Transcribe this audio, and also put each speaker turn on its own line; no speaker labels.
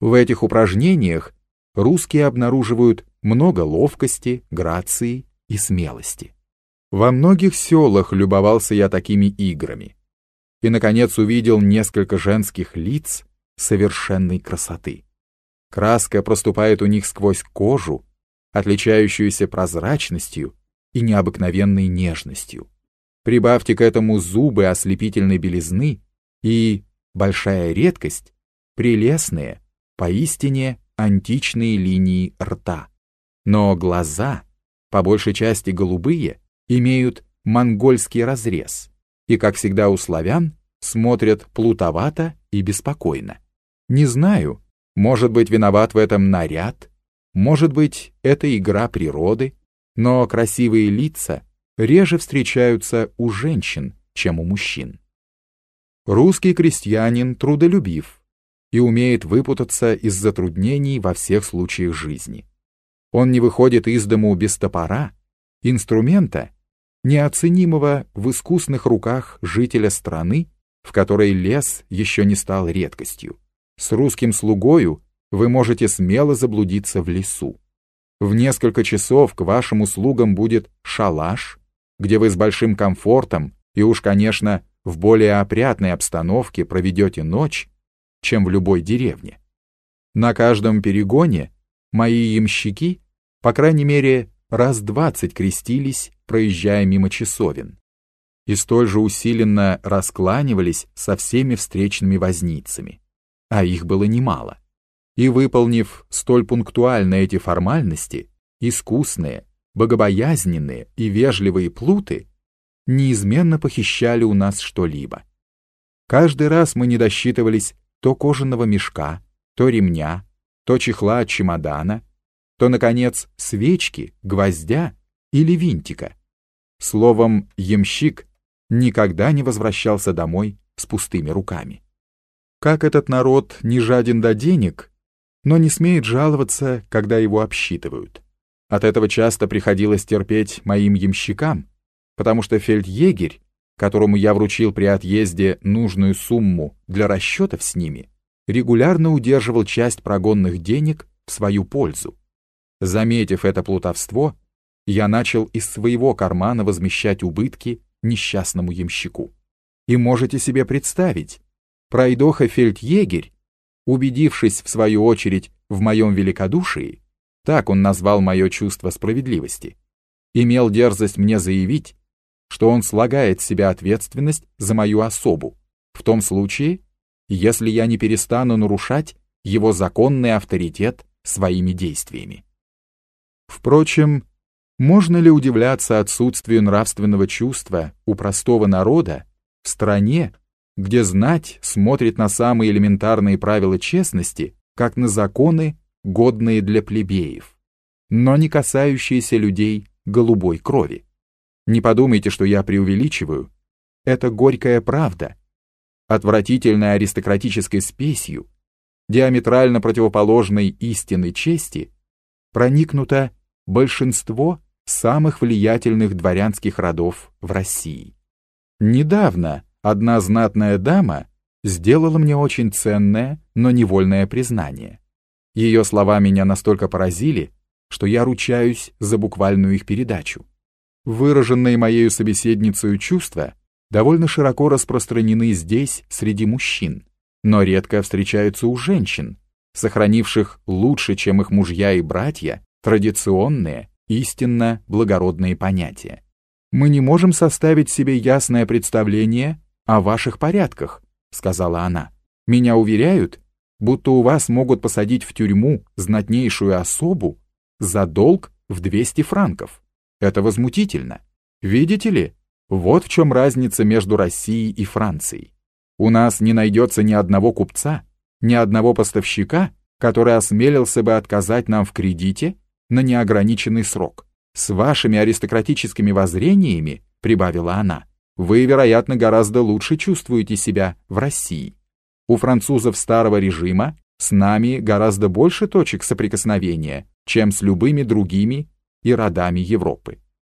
В этих упражнениях русские обнаруживают много ловкости, грации и смелости. Во многих селах любовался я такими играми. И, наконец, увидел несколько женских лиц совершенной красоты. Краска проступает у них сквозь кожу, отличающуюся прозрачностью и необыкновенной нежностью. Прибавьте к этому зубы ослепительной белизны и, большая редкость, прелестные, поистине античные линии рта. Но глаза, по большей части голубые, имеют монгольский разрез и, как всегда у славян, смотрят плутовато и беспокойно. Не знаю, может быть виноват в этом наряд, может быть это игра природы, но красивые лица реже встречаются у женщин, чем у мужчин. Русский крестьянин трудолюбив и умеет выпутаться из затруднений во всех случаях жизни. Он не выходит из дому без топора, инструмента, неоценимого в искусных руках жителя страны, в которой лес еще не стал редкостью. С русским слугою вы можете смело заблудиться в лесу. В несколько часов к вашим услугам будет шалаш, где вы с большим комфортом и уж, конечно, в более опрятной обстановке проведете ночь, чем в любой деревне. На каждом перегоне мои ямщики, по крайней мере, раз двадцать крестились, проезжая мимо часовен, и столь же усиленно раскланивались со всеми встречными возницами, а их было немало и, выполнив столь пунктуально эти формальности, искусные, богобоязненные и вежливые плуты неизменно похищали у нас что-либо. Каждый раз мы не досчитывались то кожаного мешка, то ремня, то чехла от чемодана, то, наконец, свечки, гвоздя или винтика. Словом, ямщик никогда не возвращался домой с пустыми руками. Как этот народ не жаден до денег, но не смеет жаловаться, когда его обсчитывают. От этого часто приходилось терпеть моим ямщикам, потому что фельдъегерь, которому я вручил при отъезде нужную сумму для расчетов с ними, регулярно удерживал часть прогонных денег в свою пользу. Заметив это плутовство, я начал из своего кармана возмещать убытки несчастному ямщику. И можете себе представить, пройдоха фельдъегерь убедившись, в свою очередь, в моем великодушии, так он назвал мое чувство справедливости, имел дерзость мне заявить, что он слагает с себя ответственность за мою особу, в том случае, если я не перестану нарушать его законный авторитет своими действиями. Впрочем, можно ли удивляться отсутствию нравственного чувства у простого народа в стране, где знать смотрит на самые элементарные правила честности, как на законы, годные для плебеев, но не касающиеся людей голубой крови. Не подумайте, что я преувеличиваю. Это горькая правда. Отвратительной аристократической спесью, диаметрально противоположной истинной чести, проникнуто большинство самых влиятельных дворянских родов в России. Недавно одна знатная дама сделала мне очень ценное, но невольное признание. Ее слова меня настолько поразили, что я ручаюсь за буквальную их передачу. Выраженные моею собеседницей чувства довольно широко распространены здесь среди мужчин, но редко встречаются у женщин, сохранивших лучше, чем их мужья и братья, традиционные, истинно благородные понятия. Мы не можем составить себе ясное представление о ваших порядках», — сказала она. «Меня уверяют, будто у вас могут посадить в тюрьму знатнейшую особу за долг в 200 франков. Это возмутительно. Видите ли, вот в чем разница между Россией и Францией. У нас не найдется ни одного купца, ни одного поставщика, который осмелился бы отказать нам в кредите на неограниченный срок. С вашими аристократическими воззрениями, прибавила она, вы, вероятно, гораздо лучше чувствуете себя в России. У французов старого режима с нами гораздо больше точек соприкосновения, чем с любыми другими и родами Европы.